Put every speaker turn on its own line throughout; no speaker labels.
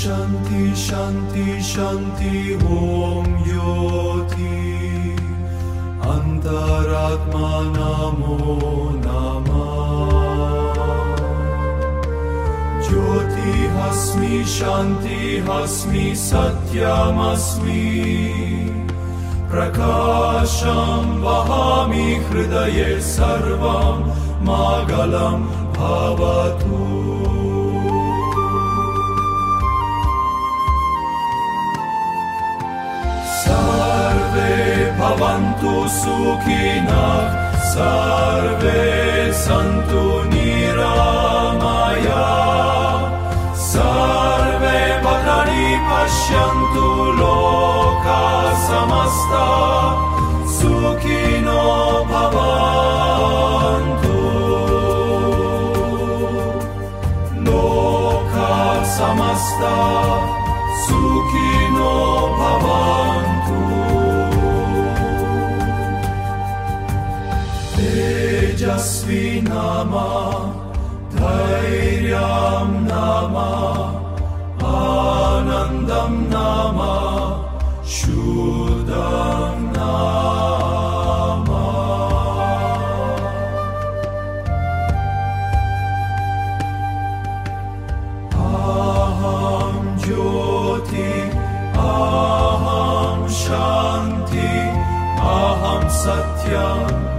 शान्ति शान्ति शान्ति ॐ ज्योति अन्तरात्मा नमो नमः ज्योतिहस्मि शान्तिहस्मि सत्यमस्मि प्रकाशं वहामि हृदये सर्वं मागलं भवतु avantu sukhina sarve santu niramaya. Sarve bhadrani pashyantu loka samasta sukhino bhavantu. Loka samasta sukhino तेजस्वी नाम धैर्यं नाम आनन्दं नाम शुद्धं नाम। अहं ज्योति अहं शान्ति अहं सत्यम्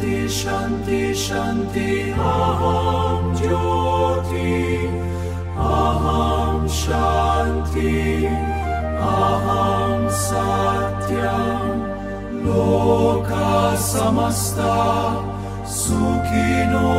Shanti, Shanti, Shanti, Aham Jyoti, Aham Shanti, Aham Satyam, Loka Samasta, Sukhino